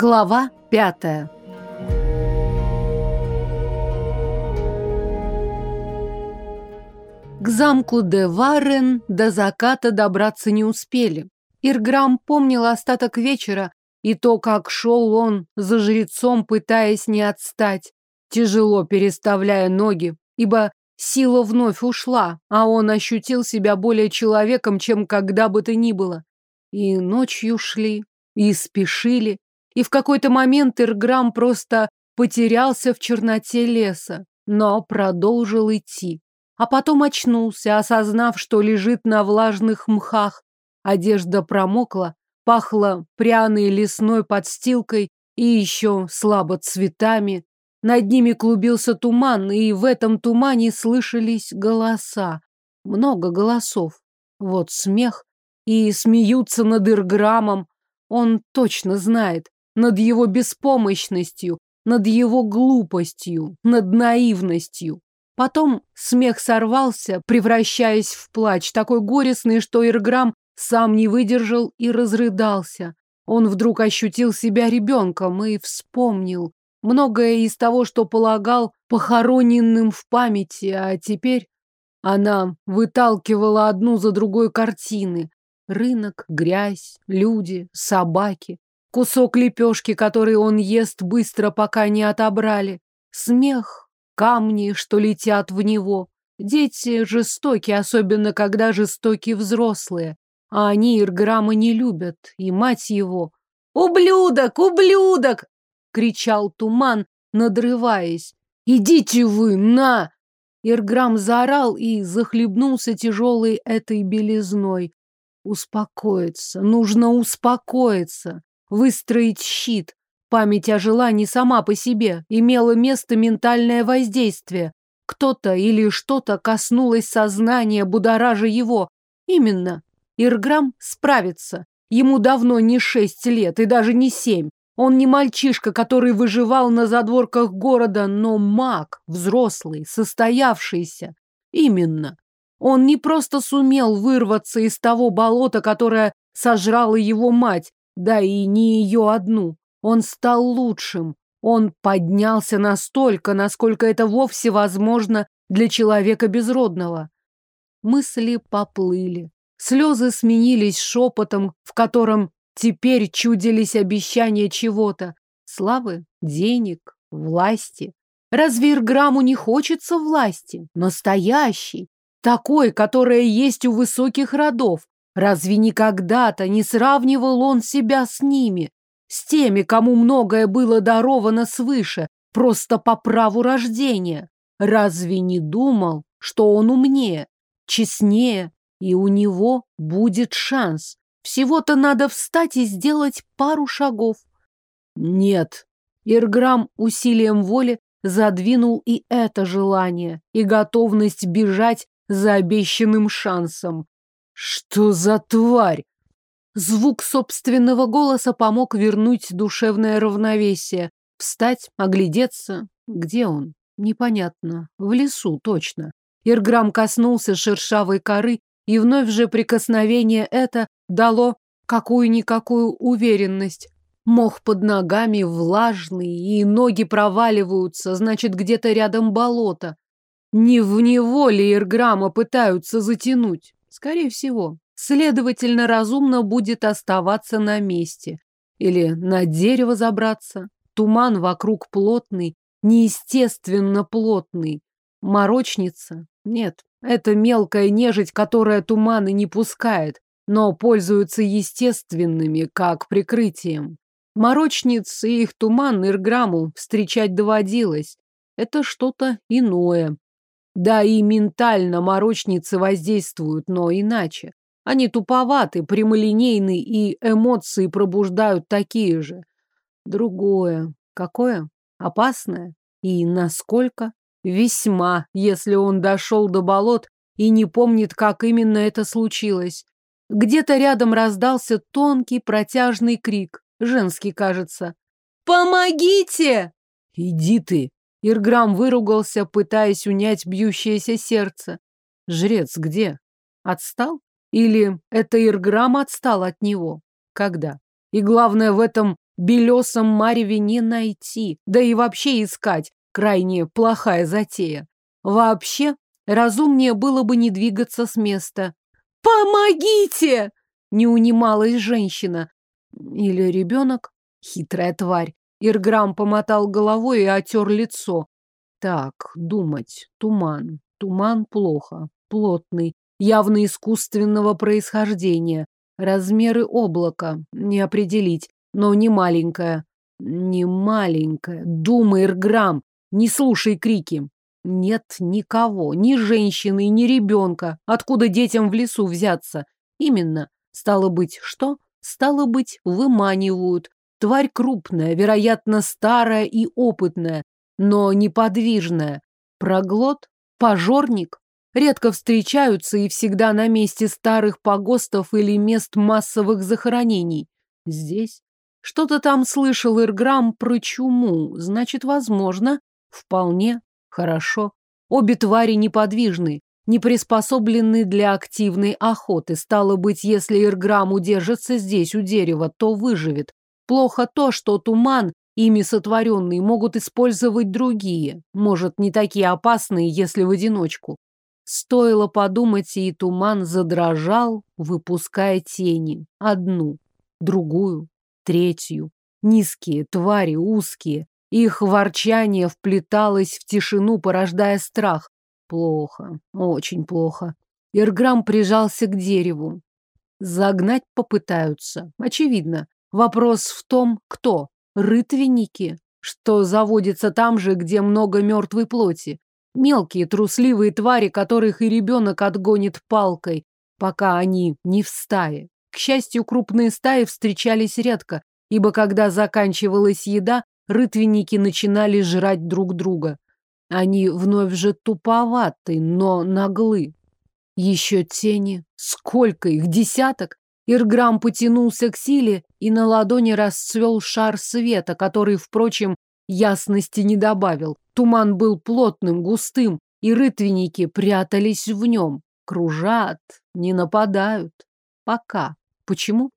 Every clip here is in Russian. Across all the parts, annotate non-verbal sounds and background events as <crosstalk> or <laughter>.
Глава пятая К замку де Варен до заката добраться не успели. Ирграм помнил остаток вечера и то, как шел он за жрецом, пытаясь не отстать, тяжело переставляя ноги, ибо сила вновь ушла, а он ощутил себя более человеком, чем когда бы то ни было. И ночью шли, и спешили, и в какой-то момент Ирграм просто потерялся в черноте леса, но продолжил идти. А потом очнулся, осознав, что лежит на влажных мхах. Одежда промокла, пахло пряной лесной подстилкой и еще слабо цветами. Над ними клубился туман, и в этом тумане слышались голоса. Много голосов. Вот смех. И смеются над Ирграмом. Он точно знает над его беспомощностью, над его глупостью, над наивностью. Потом смех сорвался, превращаясь в плач, такой горестный, что Ирграм сам не выдержал и разрыдался. Он вдруг ощутил себя ребенком и вспомнил многое из того, что полагал похороненным в памяти, а теперь она выталкивала одну за другой картины. Рынок, грязь, люди, собаки. Кусок лепешки, который он ест быстро, пока не отобрали. Смех, камни, что летят в него. Дети жестоки, особенно когда жестоки взрослые. А они Ирграма не любят, и мать его. «Ублюдок! Ублюдок!» — кричал туман, надрываясь. «Идите вы, на!» Ирграм заорал и захлебнулся тяжелой этой белизной. Успокоиться, нужно успокоиться выстроить щит. Память о желании сама по себе имела место ментальное воздействие. Кто-то или что-то коснулось сознания, будоража его. Именно. Ирграм справится. Ему давно не шесть лет и даже не семь. Он не мальчишка, который выживал на задворках города, но маг, взрослый, состоявшийся. Именно. Он не просто сумел вырваться из того болота, которое сожрала его мать, да и не ее одну. Он стал лучшим. Он поднялся настолько, насколько это вовсе возможно для человека безродного. Мысли поплыли. Слезы сменились шепотом, в котором теперь чудились обещания чего-то. Славы, денег, власти. Разве Ирграму не хочется власти? Настоящей. Такой, которая есть у высоких родов. Разве никогда-то не сравнивал он себя с ними, с теми, кому многое было даровано свыше, просто по праву рождения? Разве не думал, что он умнее, честнее, и у него будет шанс? Всего-то надо встать и сделать пару шагов. Нет. Ирграм усилием воли задвинул и это желание, и готовность бежать за обещанным шансом. Что за тварь? Звук собственного голоса помог вернуть душевное равновесие. Встать, оглядеться. Где он? Непонятно. В лесу, точно. Ирграм коснулся шершавой коры, и вновь же прикосновение это дало какую-никакую уверенность. Мох под ногами влажный, и ноги проваливаются, значит, где-то рядом болото. Не в него Ирграма пытаются затянуть? Скорее всего. Следовательно, разумно будет оставаться на месте. Или на дерево забраться. Туман вокруг плотный, неестественно плотный. Морочница? Нет, это мелкая нежить, которая туманы не пускает, но пользуется естественными, как прикрытием. Морочниц и их туман Ирграму встречать доводилось. Это что-то иное. Да и ментально морочницы воздействуют, но иначе. Они туповаты, прямолинейны и эмоции пробуждают такие же. Другое. Какое? Опасное? И насколько? Весьма, если он дошел до болот и не помнит, как именно это случилось. Где-то рядом раздался тонкий протяжный крик. Женский, кажется. «Помогите!» «Иди ты!» Ирграм выругался, пытаясь унять бьющееся сердце. Жрец где? Отстал? Или это Ирграм отстал от него? Когда? И главное, в этом белесом мареве не найти, да и вообще искать крайне плохая затея. Вообще, разумнее было бы не двигаться с места. «Помогите!» — не унималась женщина. Или ребенок? Хитрая тварь. Ирграм помотал головой и отер лицо. Так, думать. Туман. Туман плохо. Плотный. Явно искусственного происхождения. Размеры облака. Не определить. Но не маленькое. Не маленькое. Думай, Ирграм. Не слушай крики. Нет никого. Ни женщины, ни ребенка. Откуда детям в лесу взяться? Именно. Стало быть, что? Стало быть, выманивают. Тварь крупная, вероятно, старая и опытная, но неподвижная. Проглот? Пожорник? Редко встречаются и всегда на месте старых погостов или мест массовых захоронений. Здесь? Что-то там слышал Ирграм про чуму. Значит, возможно, вполне хорошо. Обе твари неподвижны, не приспособлены для активной охоты. Стало быть, если Ирграм удержится здесь у дерева, то выживет. Плохо то, что туман, ими сотворенный, могут использовать другие. Может, не такие опасные, если в одиночку. Стоило подумать, и туман задрожал, выпуская тени. Одну, другую, третью. Низкие, твари, узкие. Их ворчание вплеталось в тишину, порождая страх. Плохо, очень плохо. Ирграм прижался к дереву. Загнать попытаются. Очевидно. Вопрос в том, кто? Рытвенники, что заводятся там же, где много мертвой плоти. Мелкие трусливые твари, которых и ребенок отгонит палкой, пока они не в стае. К счастью, крупные стаи встречались редко, ибо когда заканчивалась еда, рытвенники начинали жрать друг друга. Они вновь же туповаты, но наглы. Еще тени. Сколько их? Десяток? Ирграм потянулся к силе, и на ладони расцвел шар света, который, впрочем, ясности не добавил. Туман был плотным, густым, и рытвенники прятались в нем. Кружат, не нападают. Пока. Почему?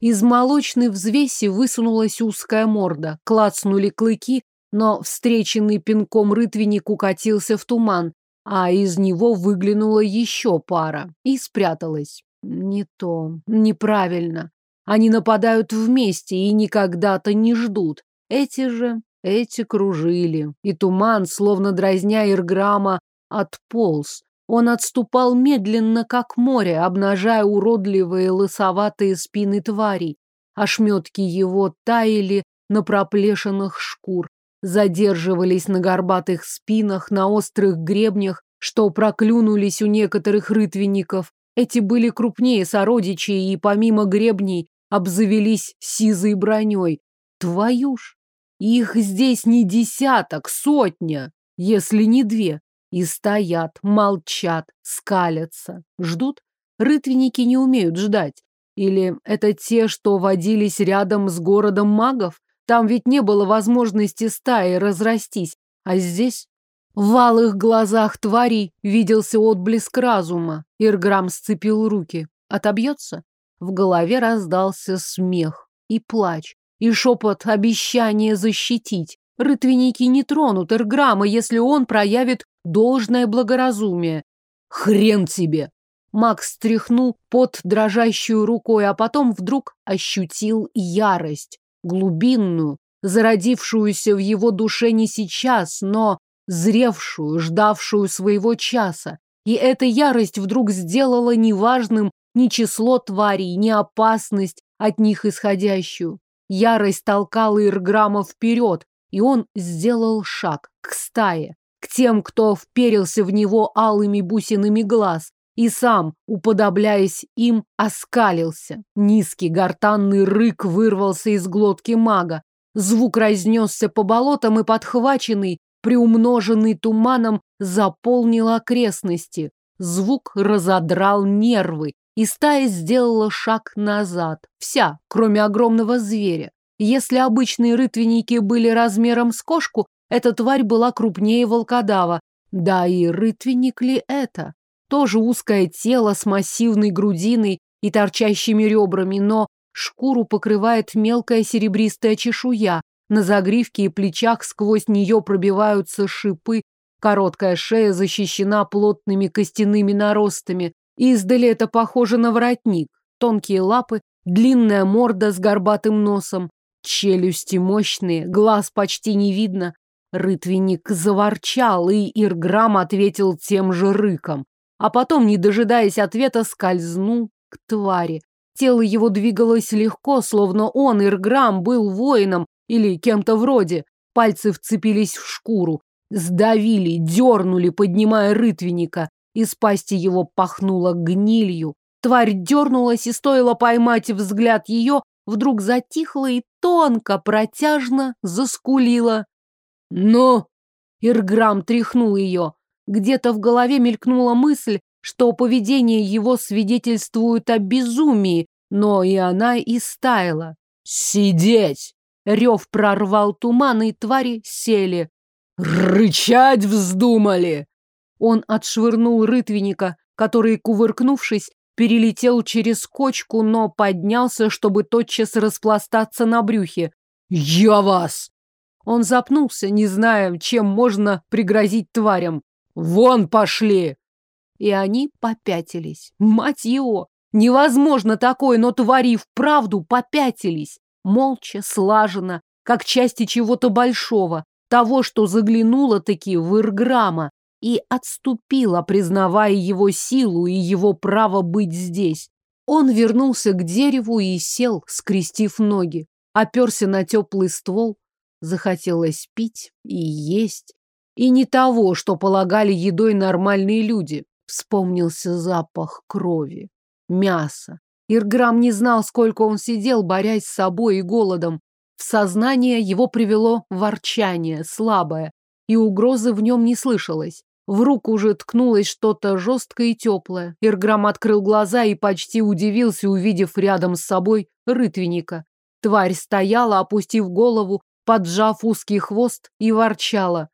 Из молочной взвеси высунулась узкая морда, клацнули клыки, но встреченный пинком рытвенник укатился в туман, а из него выглянула еще пара и спряталась. Не то, неправильно. Они нападают вместе и никогда-то не ждут. Эти же, эти кружили. И туман, словно дразня Ирграма, отполз. Он отступал медленно, как море, обнажая уродливые лысоватые спины тварей. Ошметки его таяли на проплешинах шкур, задерживались на горбатых спинах, на острых гребнях, что проклюнулись у некоторых рытвенников, эти были крупнее сородичей и помимо гребней обзавелись сизой броней. Твою ж! Их здесь не десяток, сотня, если не две. И стоят, молчат, скалятся. Ждут? Рытвенники не умеют ждать. Или это те, что водились рядом с городом магов? Там ведь не было возможности стаи разрастись. А здесь в алых глазах тварей виделся отблеск разума. Ирграм сцепил руки. Отобьется? В голове раздался смех и плач, и шепот обещания защитить. Рытвенники не тронут Ирграма, если он проявит должное благоразумие. Хрен тебе! Макс стряхнул под дрожащую рукой, а потом вдруг ощутил ярость, глубинную, зародившуюся в его душе не сейчас, но зревшую, ждавшую своего часа. И эта ярость вдруг сделала неважным ни число тварей, ни опасность от них исходящую. Ярость толкала Ирграма вперед, и он сделал шаг к стае, к тем, кто вперился в него алыми бусинами глаз, и сам, уподобляясь им, оскалился. Низкий гортанный рык вырвался из глотки мага. Звук разнесся по болотам и, подхваченный, приумноженный туманом, заполнил окрестности. Звук разодрал нервы, и стая сделала шаг назад. Вся, кроме огромного зверя. Если обычные рытвенники были размером с кошку, эта тварь была крупнее волкодава. Да и рытвенник ли это? Тоже узкое тело с массивной грудиной и торчащими ребрами, но Шкуру покрывает мелкая серебристая чешуя. На загривке и плечах сквозь нее пробиваются шипы. Короткая шея защищена плотными костяными наростами. Издали это похоже на воротник. Тонкие лапы, длинная морда с горбатым носом. Челюсти мощные, глаз почти не видно. Рытвенник заворчал, и Ирграм ответил тем же рыком. А потом, не дожидаясь ответа, скользнул к твари. Тело его двигалось легко, словно он, Ирграм, был воином или кем-то вроде. Пальцы вцепились в шкуру, сдавили, дернули, поднимая рытвенника. Из пасти его пахнуло гнилью. Тварь дернулась, и стоило поймать взгляд ее, вдруг затихла и тонко, протяжно заскулила. «Но!» Ирграм тряхнул ее. Где-то в голове мелькнула мысль, что поведение его свидетельствует о безумии, но и она и стаяла. «Сидеть!» Рев прорвал туман, и твари сели. «Рычать вздумали!» Он отшвырнул рытвенника, который, кувыркнувшись, перелетел через кочку, но поднялся, чтобы тотчас распластаться на брюхе. «Я вас!» Он запнулся, не зная, чем можно пригрозить тварям. «Вон пошли!» И они попятились. Мать его! Невозможно такое, но твари вправду попятились. Молча, слаженно, как части чего-то большого, того, что заглянуло-таки в Ирграма и отступила, признавая его силу и его право быть здесь. Он вернулся к дереву и сел, скрестив ноги, оперся на теплый ствол. Захотелось пить и есть. И не того, что полагали едой нормальные люди. Вспомнился запах крови, мяса. Ирграм не знал, сколько он сидел, борясь с собой и голодом. В сознание его привело ворчание, слабое, и угрозы в нем не слышалось. В руку уже ткнулось что-то жесткое и теплое. Ирграм открыл глаза и почти удивился, увидев рядом с собой рытвенника. Тварь стояла, опустив голову, поджав узкий хвост, и ворчала.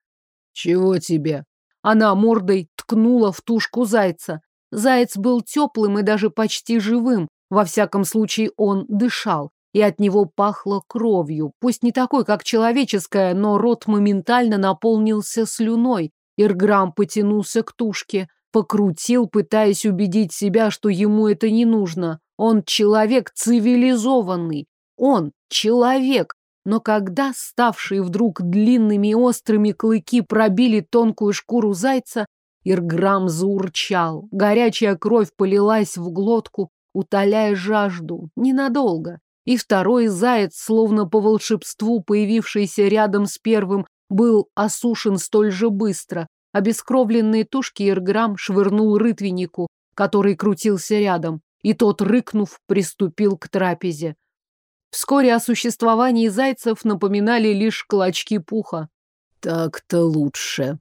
«Чего тебе?» Она мордой ткнула в тушку зайца. Заяц был теплым и даже почти живым. Во всяком случае, он дышал. И от него пахло кровью. Пусть не такой, как человеческая, но рот моментально наполнился слюной. Ирграм потянулся к тушке, покрутил, пытаясь убедить себя, что ему это не нужно. Он человек цивилизованный. Он человек. Но когда ставшие вдруг длинными и острыми клыки пробили тонкую шкуру зайца, Ирграм заурчал. Горячая кровь полилась в глотку, утоляя жажду. Ненадолго. И второй заяц, словно по волшебству, появившийся рядом с первым, был осушен столь же быстро. Обескровленные тушки Ирграм швырнул рытвеннику, который крутился рядом, и тот, рыкнув, приступил к трапезе. Вскоре о существовании зайцев напоминали лишь клочки пуха. Так-то лучше.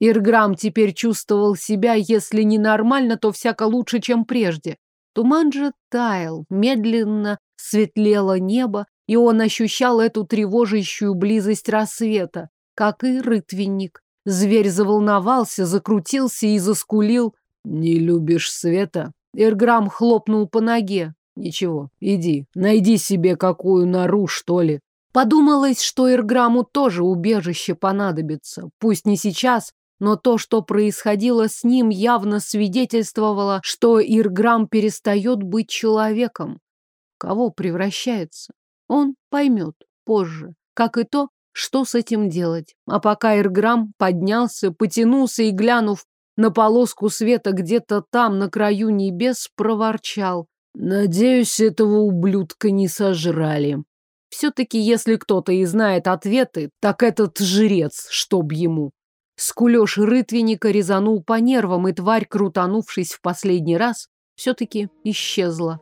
Ирграм теперь чувствовал себя, если не нормально, то всяко лучше, чем прежде. Туман же таял, медленно светлело небо, и он ощущал эту тревожащую близость рассвета как и рытвенник. Зверь заволновался, закрутился и заскулил. «Не любишь света?» Эрграм хлопнул по ноге. «Ничего, иди, найди себе какую нору, что ли». Подумалось, что Эрграму тоже убежище понадобится. Пусть не сейчас, но то, что происходило с ним, явно свидетельствовало, что Ирграм перестает быть человеком. Кого превращается? Он поймет позже, как и то, что с этим делать. А пока Ирграм поднялся, потянулся и, глянув на полоску света где-то там, на краю небес, проворчал. Надеюсь, этого ублюдка не сожрали. Все-таки, если кто-то и знает ответы, так этот жрец, чтоб ему. Скулеж рытвенника резанул по нервам, и тварь, крутанувшись в последний раз, все-таки исчезла.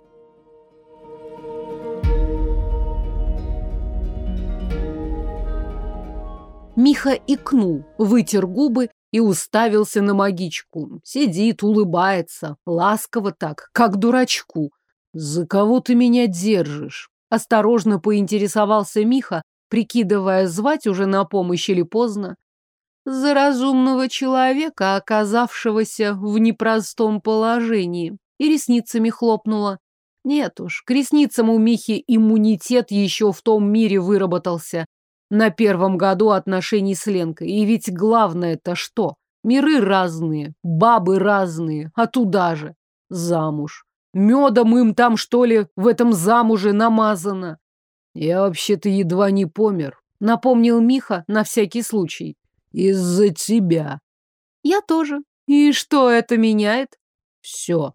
Миха икнул, вытер губы и уставился на магичку. Сидит, улыбается, ласково так, как дурачку. «За кого ты меня держишь?» Осторожно поинтересовался Миха, прикидывая, звать уже на помощь или поздно. За разумного человека, оказавшегося в непростом положении. И ресницами хлопнула. Нет уж, к ресницам у Михи иммунитет еще в том мире выработался. На первом году отношений с Ленкой. И ведь главное-то что? Миры разные, бабы разные, а туда же. Замуж. Медом им там, что ли, в этом замуже намазано. Я вообще-то едва не помер, напомнил Миха на всякий случай. Из-за тебя. Я тоже. И что это меняет? Все.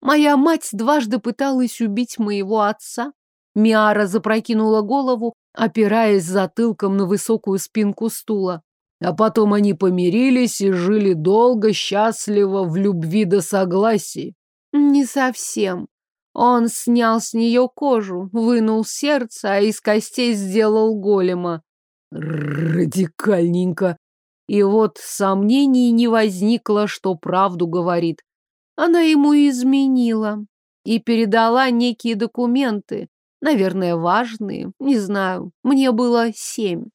Моя мать дважды пыталась убить моего отца. Миара запрокинула голову, опираясь затылком на высокую спинку стула. А потом они помирились и жили долго, счастливо, в любви до согласия. Не совсем. Он снял с нее кожу, вынул сердце, а из костей сделал голема. Радикальненько. И вот сомнений не возникло, что правду говорит. Она ему изменила и передала некие документы, наверное, важные, не знаю. Мне было семь.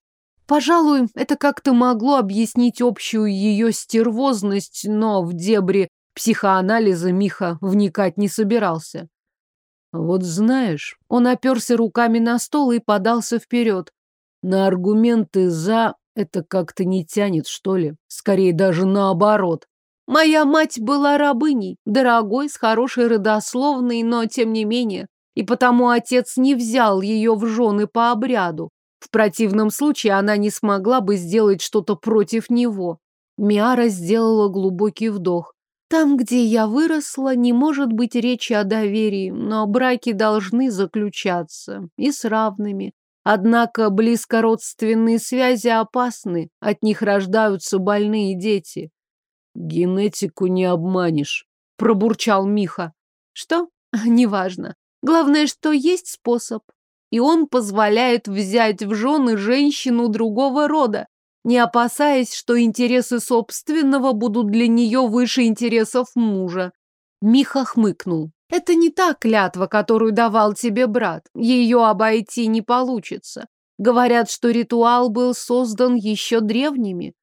Пожалуй, это как-то могло объяснить общую ее стервозность, но в дебри психоанализа Миха вникать не собирался. Вот знаешь, он оперся руками на стол и подался вперед. На аргументы «за» это как-то не тянет, что ли. Скорее даже наоборот. Моя мать была рабыней, дорогой, с хорошей родословной, но тем не менее. И потому отец не взял ее в жены по обряду. В противном случае она не смогла бы сделать что-то против него. Миара сделала глубокий вдох. Там, где я выросла, не может быть речи о доверии, но браки должны заключаться и с равными. Однако близкородственные связи опасны, от них рождаются больные дети. Генетику не обманешь, пробурчал Миха. Что? <laughs> Неважно. Главное, что есть способ и он позволяет взять в жены женщину другого рода, не опасаясь, что интересы собственного будут для нее выше интересов мужа. Миха хмыкнул. Это не та клятва, которую давал тебе брат. Ее обойти не получится. Говорят, что ритуал был создан еще древними.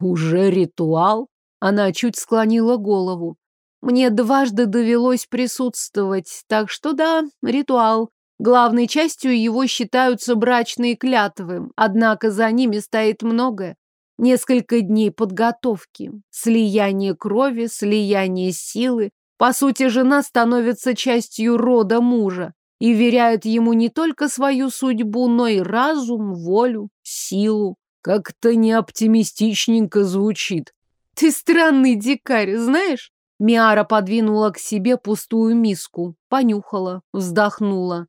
Уже ритуал? Она чуть склонила голову. Мне дважды довелось присутствовать, так что да, ритуал. Главной частью его считаются брачные клятвы, однако за ними стоит многое. Несколько дней подготовки, слияние крови, слияние силы. По сути, жена становится частью рода мужа и веряет ему не только свою судьбу, но и разум, волю, силу. Как-то неоптимистичненько звучит. Ты странный дикарь, знаешь? Миара подвинула к себе пустую миску, понюхала, вздохнула.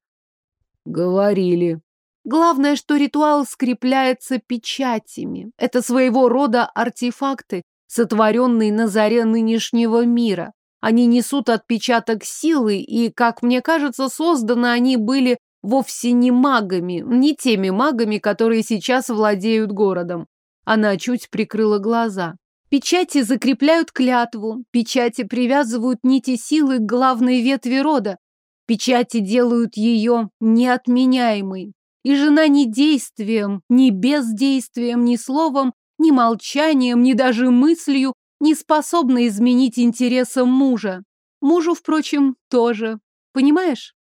Говорили. Главное, что ритуал скрепляется печатями. Это своего рода артефакты, сотворенные на заре нынешнего мира. Они несут отпечаток силы, и, как мне кажется, созданы они были вовсе не магами, не теми магами, которые сейчас владеют городом. Она чуть прикрыла глаза. Печати закрепляют клятву, печати привязывают нити силы к главной ветви рода, Печати делают ее неотменяемой. И жена ни действием, ни бездействием, ни словом, ни молчанием, ни даже мыслью не способна изменить интересам мужа. Мужу, впрочем, тоже. Понимаешь?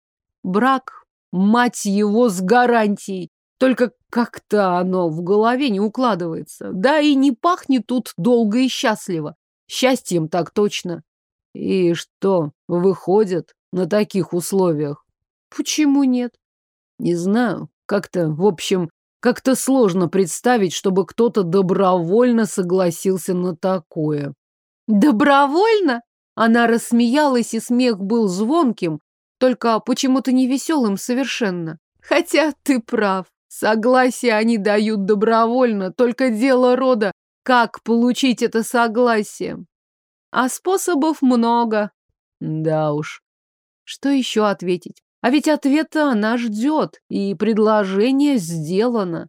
Брак, мать его, с гарантией. Только как-то оно в голове не укладывается. Да и не пахнет тут долго и счастливо. Счастьем так точно. И что, выходит, на таких условиях. Почему нет? Не знаю. Как-то, в общем, как-то сложно представить, чтобы кто-то добровольно согласился на такое. Добровольно? Она рассмеялась, и смех был звонким, только почему-то не веселым совершенно. Хотя ты прав. Согласие они дают добровольно, только дело рода, как получить это согласие. А способов много. Да уж. Что еще ответить? А ведь ответа она ждет, и предложение сделано.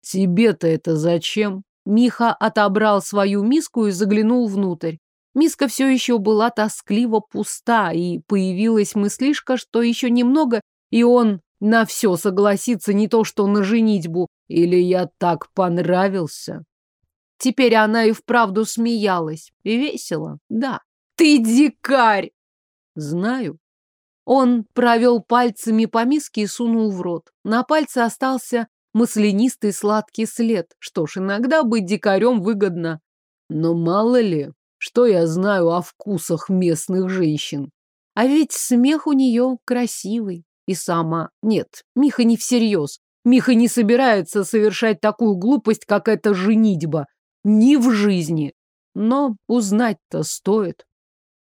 Тебе-то это зачем? Миха отобрал свою миску и заглянул внутрь. Миска все еще была тоскливо пуста, и появилась мыслишка, что еще немного, и он на все согласится, не то что на женитьбу. Или я так понравился? Теперь она и вправду смеялась. И весело, да. Ты дикарь! Знаю, Он провел пальцами по миске и сунул в рот. На пальце остался маслянистый сладкий след. Что ж, иногда быть дикарем выгодно. Но мало ли, что я знаю о вкусах местных женщин. А ведь смех у нее красивый. И сама. Нет, Миха не всерьез. Миха не собирается совершать такую глупость, как эта женитьба. Ни в жизни. Но узнать-то стоит.